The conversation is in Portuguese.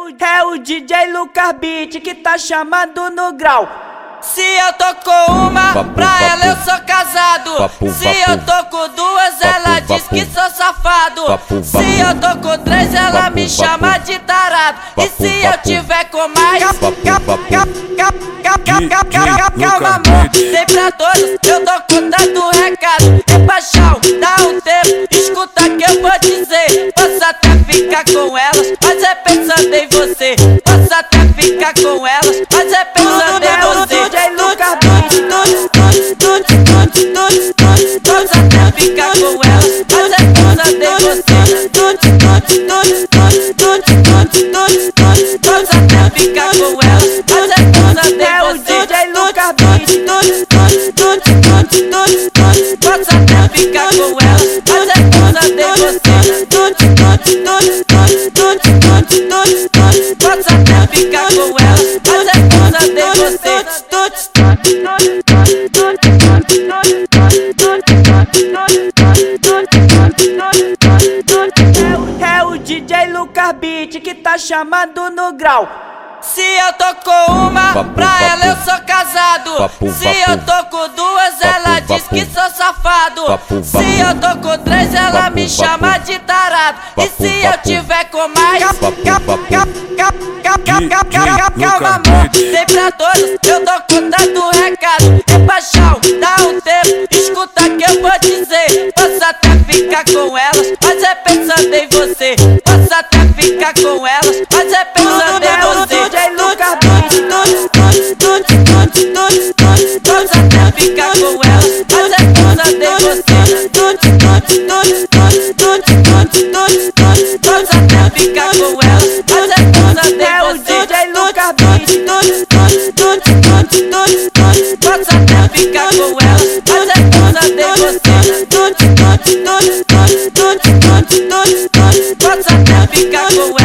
o, é o DJ Lucas Beat que tá chamando no grau. Se eu tô com uma, Papo, pra papo. ela eu sou casado. Papo, Se eu tô com duas, ela diz que sou safado. Se eu tô com três, ela me chama de tarado. E se eu tiver com mais, calma amor, tem pra todos, eu tô contando recado. Ficar com elas, mas é pensando em você. Posso até ficar com elas, mas é pensando em você. DJ Lucas Posso até ficar com elas, mas é pensando em você. Posso até ficar com elas, mas é pensando É em você. DJ Lucas Beat. Posso até ficar com elas, ficar com elas, mas é pensando em você. É o DJ Lucas Beat que tá chamando no grau. Se eu tô com uma, pra ela eu sou casado. Se eu tô com duas, ela diz que sou safado. Se eu tô com três, ela me chama de tarado. E se eu tiver com mais, Papo, papo. Calma amor, tem pra todos, eu tô contando recado. É paixão, dá um tempo, escuta que eu vou dizer. Posso até ficar com elas, mas é pensando em você. Posso até ficar com elas, mas é pensando em você. DJ Lucas Posso até ficar com elas, mas é pensando em você. Posso até ficar com elas, Posso até ficar com